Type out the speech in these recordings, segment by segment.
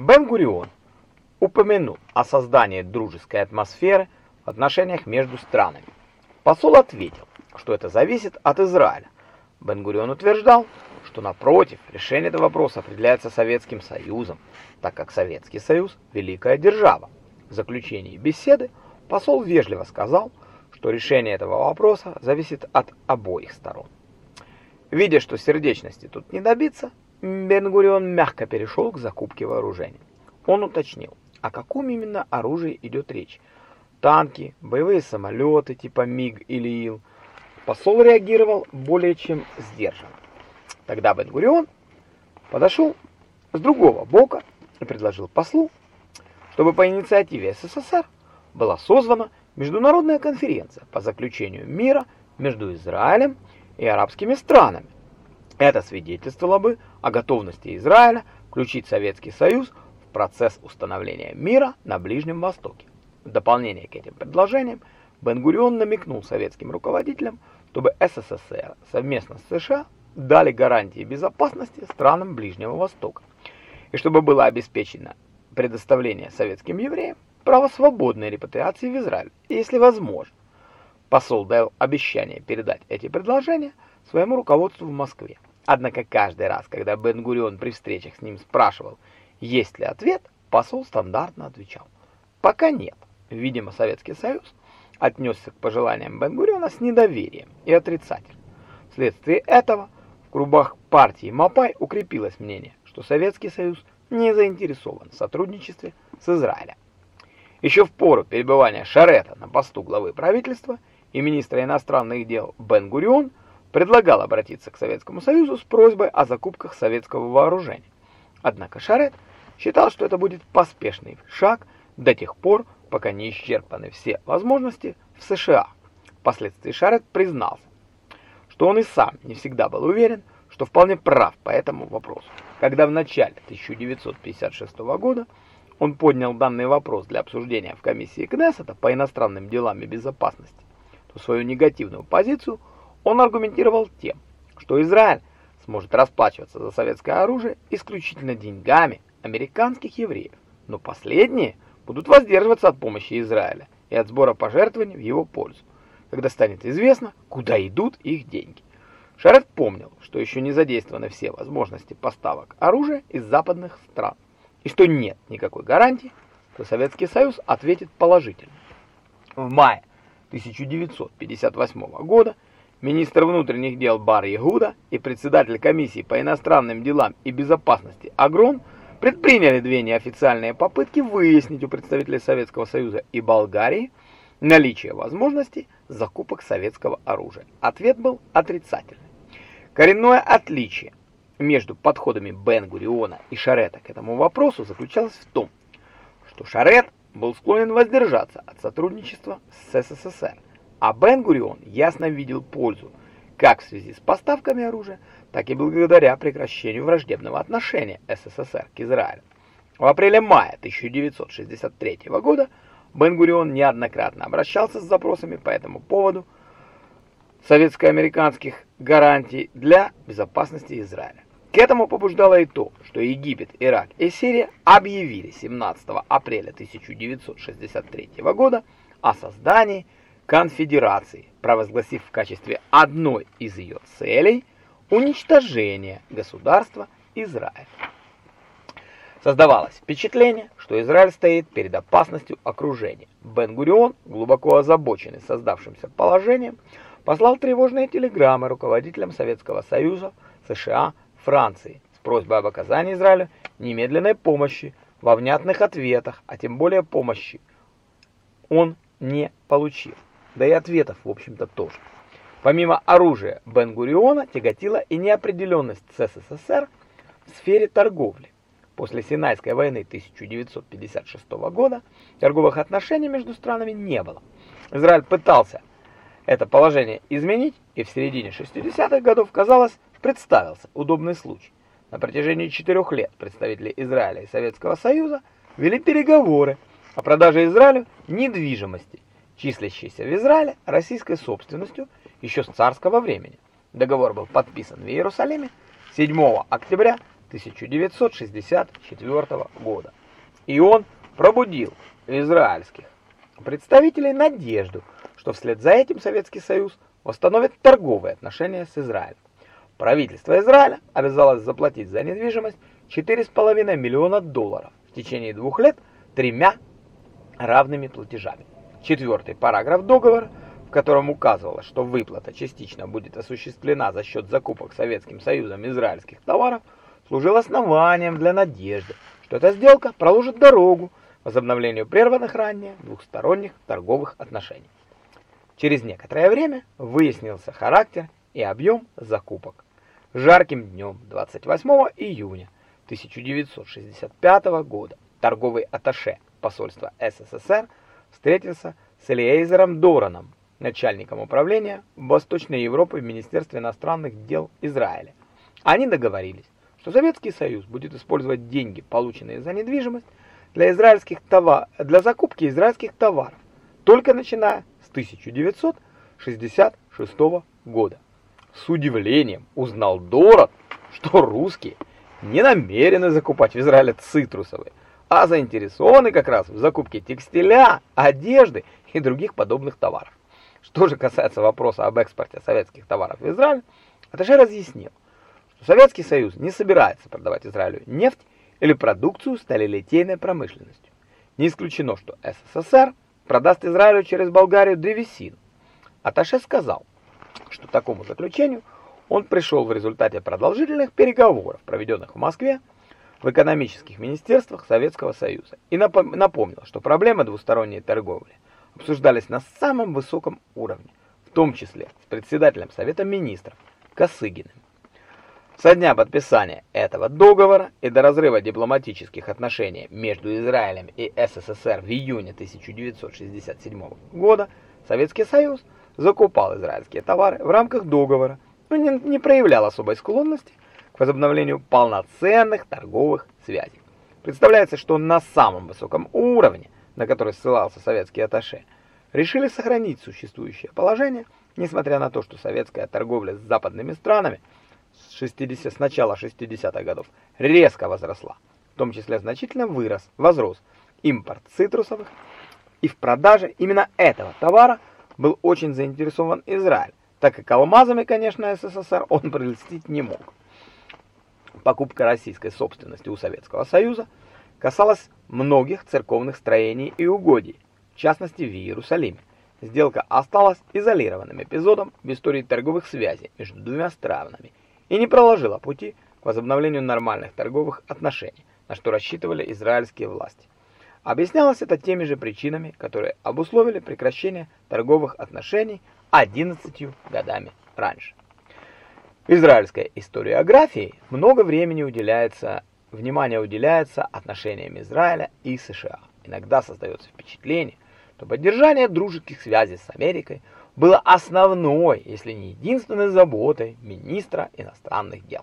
Бен-Гурион упомянул о создании дружеской атмосферы в отношениях между странами. Посол ответил, что это зависит от Израиля. Бен-Гурион утверждал, что напротив, решение этого вопроса определяется Советским Союзом, так как Советский Союз – великая держава. В заключении беседы посол вежливо сказал, что решение этого вопроса зависит от обоих сторон. Видя, что сердечности тут не добиться, Бен-Гурион мягко перешел к закупке вооружений. Он уточнил, о каком именно оружии идет речь. Танки, боевые самолеты типа МиГ или Ил. Посол реагировал более чем сдержанно. Тогда Бен-Гурион подошел с другого бока и предложил послу, чтобы по инициативе СССР была созвана международная конференция по заключению мира между Израилем и арабскими странами. Это свидетельствовало бы о готовности Израиля включить Советский Союз в процесс установления мира на Ближнем Востоке. В дополнение к этим предложениям Бен-Гурион намекнул советским руководителям, чтобы СССР совместно с США дали гарантии безопасности странам Ближнего Востока, и чтобы было обеспечено предоставление советским евреям права свободной репатриации в Израиль, если возможно. Посол дал обещание передать эти предложения своему руководству в Москве. Однако каждый раз, когда Бен-Гурион при встречах с ним спрашивал, есть ли ответ, посол стандартно отвечал «пока нет». Видимо, Советский Союз отнесся к пожеланиям Бен-Гуриона с недоверием и отрицательно. Вследствие этого в кругах партии Мапай укрепилось мнение, что Советский Союз не заинтересован в сотрудничестве с Израилем. Еще в пору перебывания Шарета на посту главы правительства и министра иностранных дел Бен-Гурион предлагал обратиться к Советскому Союзу с просьбой о закупках советского вооружения. Однако Шарет считал, что это будет поспешный шаг до тех пор, пока не исчерпаны все возможности в США. Впоследствии Шарет признался, что он и сам не всегда был уверен, что вполне прав по этому вопросу. Когда в начале 1956 года он поднял данный вопрос для обсуждения в комиссии Кнессета по иностранным делам и безопасности, то свою негативную позицию он аргументировал тем, что Израиль сможет расплачиваться за советское оружие исключительно деньгами американских евреев, но последние будут воздерживаться от помощи Израиля и от сбора пожертвований в его пользу, когда станет известно, куда идут их деньги. Шарет помнил, что еще не задействованы все возможности поставок оружия из западных стран, и что нет никакой гарантии, что Советский Союз ответит положительно. В мае 1958 года министр внутренних дел Бар Ягуда и председатель комиссии по иностранным делам и безопасности Агрон предприняли две неофициальные попытки выяснить у представителей Советского Союза и Болгарии наличие возможности закупок советского оружия. Ответ был отрицательный. Коренное отличие между подходами Бен-Гуриона и Шарета к этому вопросу заключалось в том, что Шарет был склонен воздержаться от сотрудничества с СССР, а Бен-Гурион ясно видел пользу как в связи с поставками оружия, так и благодаря прекращению враждебного отношения СССР к Израилю. В апреле-мае 1963 года Бен-Гурион неоднократно обращался с запросами по этому поводу советско-американских гарантий для безопасности Израиля. К этому побуждало и то, что Египет, Ирак и Сирия объявили 17 апреля 1963 года о создании конфедерации, провозгласив в качестве одной из ее целей уничтожение государства Израиль. Создавалось впечатление, что Израиль стоит перед опасностью окружения. Бен-Гурион, глубоко озабоченный создавшимся положением, послал тревожные телеграммы руководителям Советского Союза, США, Франции с просьбой об оказании Израилю немедленной помощи во внятных ответах, а тем более помощи он не получил. Да и ответов, в общем-то, тоже. Помимо оружия Бен-Гуриона тяготила и неопределенность СССР в сфере торговли. После Синайской войны 1956 года торговых отношений между странами не было. Израиль пытался это положение изменить, и в середине 60-х годов, казалось, представился удобный случай. На протяжении четырех лет представители Израиля и Советского Союза вели переговоры о продаже Израилю недвижимости, числящейся в Израиле российской собственностью еще с царского времени. Договор был подписан в Иерусалиме 7 октября 1964 года. И он пробудил израильских представителей надежду, что вслед за этим Советский Союз восстановит торговые отношения с Израилем. Правительство Израиля обязалось заплатить за недвижимость 4,5 миллиона долларов в течение двух лет тремя равными платежами. Четвертый параграф договора, в котором указывалось, что выплата частично будет осуществлена за счет закупок Советским Союзом израильских товаров, служил основанием для надежды, что эта сделка проложит дорогу возобновлению прерванных ранее двухсторонних торговых отношений. Через некоторое время выяснился характер и объем закупок. Жарким днем 28 июня 1965 года торговый атташе посольства СССР встретился с Элиэйзером Дораном, начальником управления Восточной Европы в Министерстве иностранных дел Израиля. Они договорились, что Советский Союз будет использовать деньги, полученные за недвижимость, для израильских товар для закупки израильских товаров, только начиная с 1966 года. С удивлением узнал Дорот, что русские не намерены закупать в Израиле цитрусовые, а заинтересованы как раз в закупке текстиля, одежды и других подобных товаров. Что же касается вопроса об экспорте советских товаров в Израиль, Аташе разъяснил, что Советский Союз не собирается продавать Израилю нефть или продукцию сталелитейной промышленностью. Не исключено, что СССР продаст Израилю через Болгарию древесину. Аташе сказал, что такому заключению он пришел в результате продолжительных переговоров, проведенных в Москве в экономических министерствах Советского Союза, и напомнил, что проблемы двусторонней торговли обсуждались на самом высоком уровне, в том числе с председателем Совета министров Косыгиным. Со дня подписания этого договора и до разрыва дипломатических отношений между Израилем и СССР в июне 1967 года Советский Союз закупал израильские товары в рамках договора, но не, не проявлял особой склонности возобновлению полноценных торговых связей. Представляется, что на самом высоком уровне, на который ссылался советский атташе, решили сохранить существующее положение, несмотря на то, что советская торговля с западными странами – с 60 с начала 60-х годов резко возросла. В том числе значительно вырос, возрос импорт цитрусовых, и в продаже именно этого товара был очень заинтересован Израиль, так как алмазами, конечно, СССР он прелестить не мог. Покупка российской собственности у Советского Союза касалась многих церковных строений и угодий, в частности в Иерусалиме. Сделка осталась изолированным эпизодом в истории торговых связей между двумя странами и не проложила пути к возобновлению нормальных торговых отношений, на что рассчитывали израильские власти. Объяснялось это теми же причинами, которые обусловили прекращение торговых отношений 11 годами раньше. Израильской историографии много времени уделяется, внимание уделяется отношениям Израиля и США. Иногда создается впечатление, что поддержание дружеских связей с Америкой – было основной, если не единственной заботой министра иностранных дел.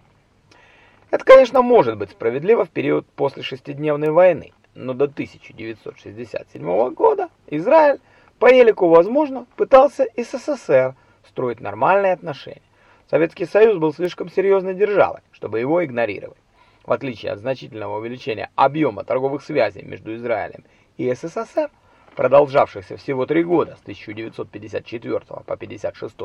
Это, конечно, может быть справедливо в период после шестидневной войны, но до 1967 года Израиль по елику возможно пытался и с СССР строить нормальные отношения. Советский Союз был слишком серьезной державой, чтобы его игнорировать. В отличие от значительного увеличения объема торговых связей между Израилем и СССР, продолжавшихся всего три года с 1954 по 56,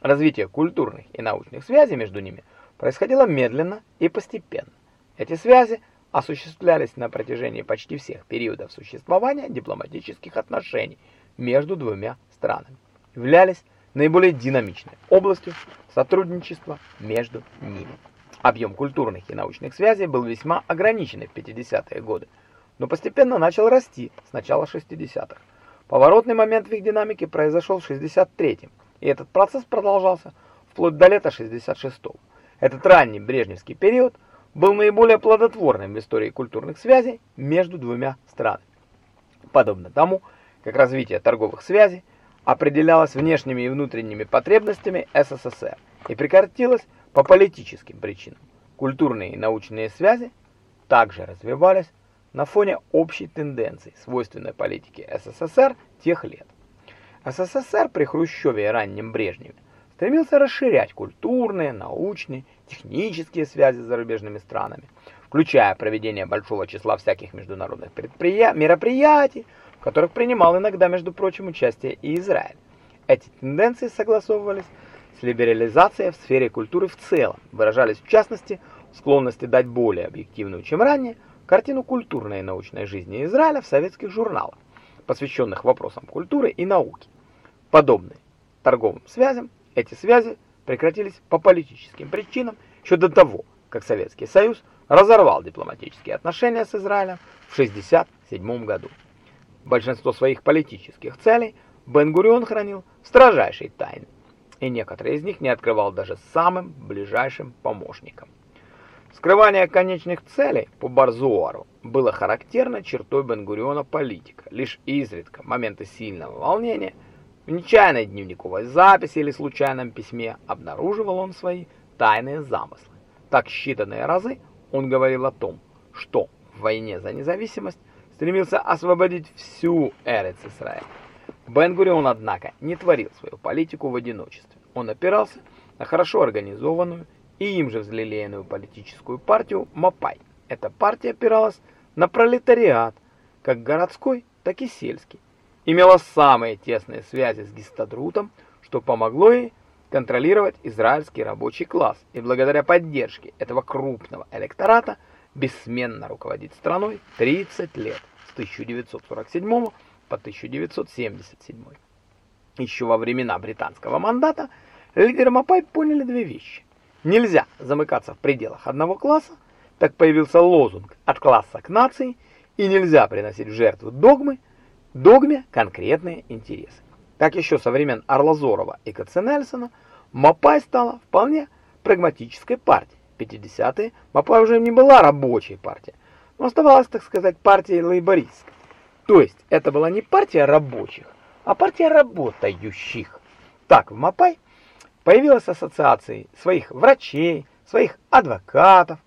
развитие культурных и научных связей между ними происходило медленно и постепенно. Эти связи осуществлялись на протяжении почти всех периодов существования дипломатических отношений между двумя странами, являлись наиболее динамичной областью сотрудничества между ними. Объем культурных и научных связей был весьма ограниченный в 50-е годы, но постепенно начал расти с начала 60-х. Поворотный момент в их динамике произошел в 63-м, и этот процесс продолжался вплоть до лета 66-го. Этот ранний брежневский период был наиболее плодотворным в истории культурных связей между двумя странами. Подобно тому, как развитие торговых связей определялось внешними и внутренними потребностями СССР и прекратилось по политическим причинам. Культурные и научные связи также развивались на фоне общей тенденции, свойственной политике СССР тех лет. СССР при Хрущеве и раннем Брежневе стремился расширять культурные, научные, технические связи с зарубежными странами, включая проведение большого числа всяких международных мероприятий, которых принимал иногда, между прочим, участие и Израиль. Эти тенденции согласовывались с либерализацией в сфере культуры в целом, выражались в частности в склонности дать более объективную, чем ранее, картину культурной и научной жизни Израиля в советских журналах, посвященных вопросам культуры и науки. Подобные торговым связям, эти связи прекратились по политическим причинам еще до того, как Советский Союз разорвал дипломатические отношения с Израилем в 1967 году. Большинство своих политических целей Бен-Гурион хранил строжайшей тайне, и некоторые из них не открывал даже самым ближайшим помощникам. Скрывание конечных целей по Барзуару было характерной чертой Бен-Гуриона политика. Лишь изредка, моменты сильного волнения, в нечаянной дневниковой записи или случайном письме обнаруживал он свои тайные замыслы. Так считанные разы он говорил о том, что в войне за независимость стремился освободить всю Эрец-Исраэль. Бен-Гурион, однако, не творил свою политику в одиночестве. Он опирался на хорошо организованную и им же взлелеянную политическую партию Мапай. Эта партия опиралась на пролетариат, как городской, так и сельский. Имела самые тесные связи с Гистадрутом, что помогло ей контролировать израильский рабочий класс и благодаря поддержке этого крупного электората бессменно руководить страной 30 лет 1947 по 1977. Еще во времена британского мандата лидеры Мапай поняли две вещи. Нельзя замыкаться в пределах одного класса, так появился лозунг «от класса к нации», и нельзя приносить в жертву догмы, догме конкретные интересы. Так еще со времен Орлазорова и Каценельсона Мапай стала вполне прагматической партией. 50-е Мапай уже не была рабочей партией, оставалась, так сказать, партией лейбористской. То есть это была не партия рабочих, а партия работающих. Так в Мапай появилась ассоциация своих врачей, своих адвокатов,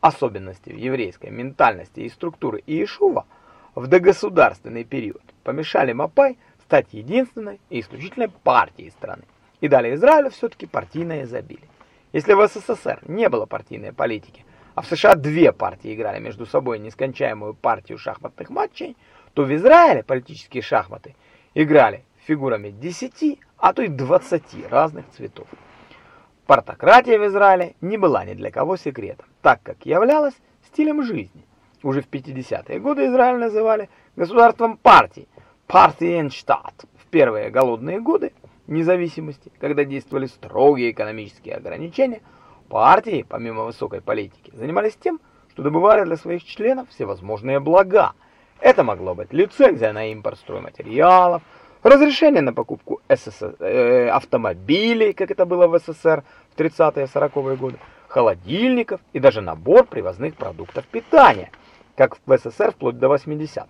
особенности в еврейской ментальности и структуры Иешува в догосударственный период помешали Мапай стать единственной и исключительной партией страны и дали Израилю все-таки партийное изобилие. Если в СССР не было партийной политики, а в США две партии играли между собой нескончаемую партию шахматных матчей, то в Израиле политические шахматы играли фигурами 10, а то и 20 разных цветов. Партократия в Израиле не была ни для кого секретом, так как являлась стилем жизни. Уже в 50-е годы Израиль называли государством партий, Партиенштадт. В первые голодные годы независимости, когда действовали строгие экономические ограничения, партии, помимо высокой политики, занимались тем, что добывали для своих членов всевозможные блага. Это могло быть лицензия на импорт стройматериалов, разрешение на покупку СССР, э, автомобилей, как это было в СССР в 30-е 40-е годы, холодильников и даже набор привозных продуктов питания, как в СССР вплоть до 80-х.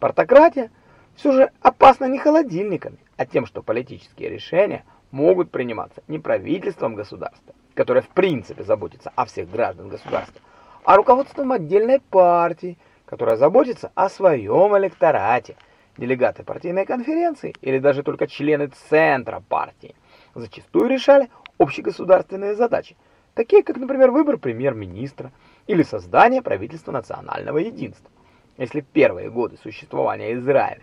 Партократия все же опасна не холодильниками, а тем, что политические решения могут приниматься не правительством государства, которое в принципе заботится о всех граждан государства, а руководством отдельной партии, которая заботится о своем электорате, делегаты партийной конференции или даже только члены центра партии зачастую решали общегосударственные задачи, такие как, например, выбор премьер-министра или создание правительства национального единства. Если первые годы существования Израиля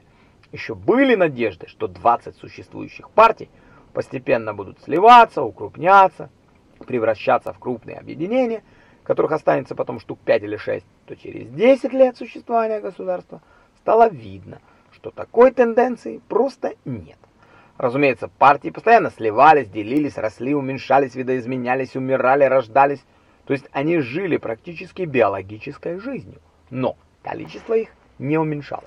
еще были надежды, что 20 существующих партий постепенно будут сливаться, укрупняться, превращаться в крупные объединения, которых останется потом штук 5 или 6, то через 10 лет существования государства стало видно, что такой тенденции просто нет. Разумеется, партии постоянно сливались, делились, росли, уменьшались, видоизменялись, умирали, рождались. То есть они жили практически биологической жизнью, но количество их не уменьшалось.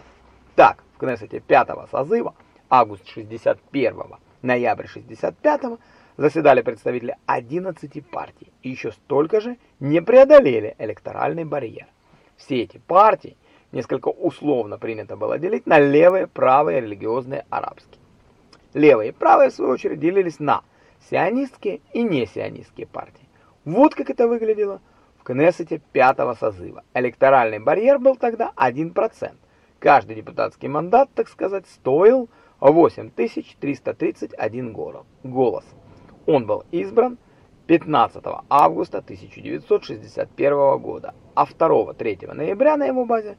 Так, в Кнессете пятого созыва, август 61-го, ноябрь 65-го, заседали представители 11 партий, и еще столько же не преодолели электоральный барьер. Все эти партии несколько условно принято было делить на левые, правые, религиозные, арабские. Левые и правые, в свою очередь, делились на сионистские и несионистские партии. Вот как это выглядело в Кнессете пятого созыва. Электоральный барьер был тогда 1%. Каждый депутатский мандат, так сказать, стоил 8331 голос. Он был избран 15 августа 1961 года, а 2-3 ноября на его базе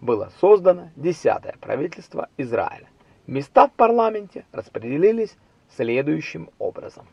было создано 10-е правительство Израиля. Места в парламенте распределились следующим образом.